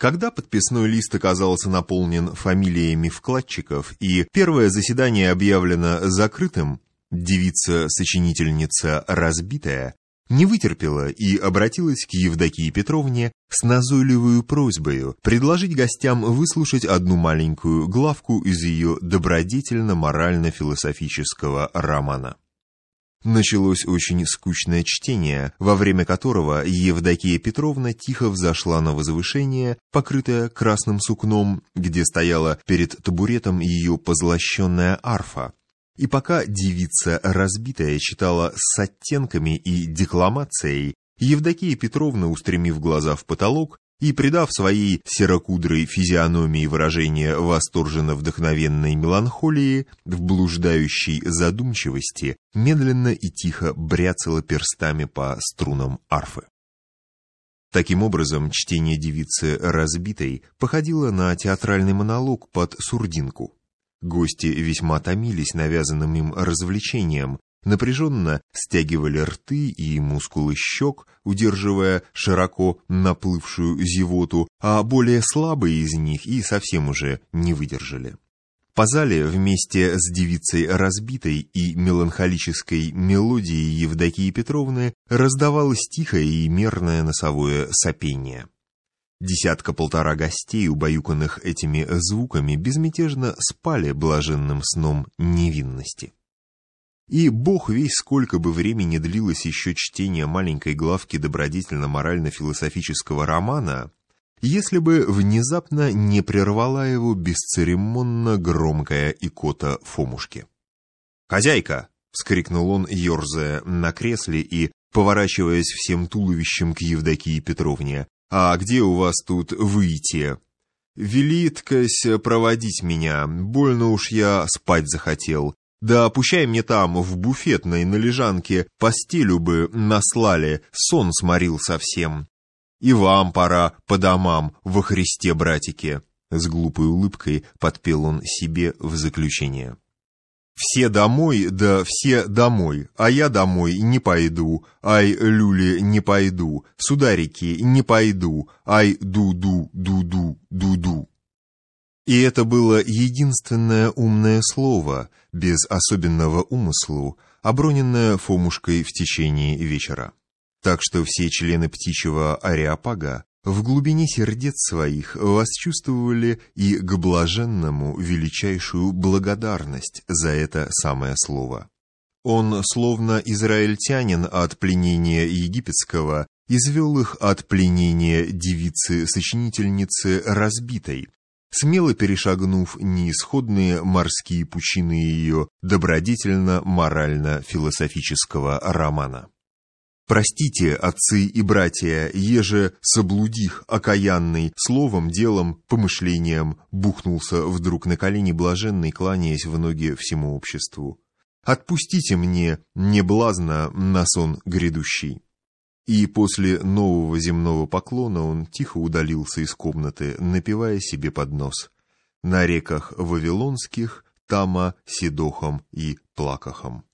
Когда подписной лист оказался наполнен фамилиями вкладчиков и первое заседание объявлено закрытым, девица-сочинительница «Разбитая» не вытерпела и обратилась к Евдокии Петровне с назойливой просьбой предложить гостям выслушать одну маленькую главку из ее добродетельно-морально-философического романа. Началось очень скучное чтение, во время которого Евдокия Петровна тихо взошла на возвышение, покрытое красным сукном, где стояла перед табуретом ее позлощенная арфа. И пока девица разбитая читала с оттенками и декламацией, Евдокия Петровна, устремив глаза в потолок, и, придав своей серокудрой физиономии выражение восторженно-вдохновенной меланхолии, в блуждающей задумчивости, медленно и тихо бряцала перстами по струнам арфы. Таким образом, чтение девицы разбитой походило на театральный монолог под сурдинку. Гости весьма томились навязанным им развлечением, напряженно стягивали рты и мускулы щек, удерживая широко наплывшую зевоту, а более слабые из них и совсем уже не выдержали. По зале вместе с девицей разбитой и меланхолической мелодией Евдокии Петровны раздавалось тихое и мерное носовое сопение. Десятка-полтора гостей, убаюканных этими звуками, безмятежно спали блаженным сном невинности. И бог весь сколько бы времени длилось еще чтение маленькой главки добродетельно-морально-философического романа, если бы внезапно не прервала его бесцеремонно громкая икота Фомушки. «Хозяйка!» — вскрикнул он, ерзая на кресле и поворачиваясь всем туловищем к Евдокии Петровне. «А где у вас тут выйти?» «Велиткась проводить меня, больно уж я спать захотел. Да опущай мне там, в буфетной, на лежанке, постелю бы наслали, сон сморил совсем. И вам пора по домам, во Христе, братики!» С глупой улыбкой подпел он себе в заключение. «Все домой, да все домой, а я домой не пойду, ай, люли, не пойду, сударики, не пойду, ай, ду-ду, ду-ду, ду-ду». И это было единственное умное слово, без особенного умыслу, оброненное Фомушкой в течение вечера. Так что все члены птичьего ареопага в глубине сердец своих восчувствовали и к блаженному величайшую благодарность за это самое слово. Он, словно израильтянин от пленения египетского, извел их от пленения девицы-сочинительницы разбитой, смело перешагнув неисходные морские пучины ее добродетельно-морально-философического романа. Простите, отцы и братья, еже соблудих окаянный, словом, делом, помышлением, бухнулся вдруг на колени блаженный, кланяясь в ноги всему обществу. Отпустите мне, не блазно, на сон грядущий. И после нового земного поклона он тихо удалился из комнаты, напевая себе под нос. На реках Вавилонских, Тама, Сидохом и Плакахом.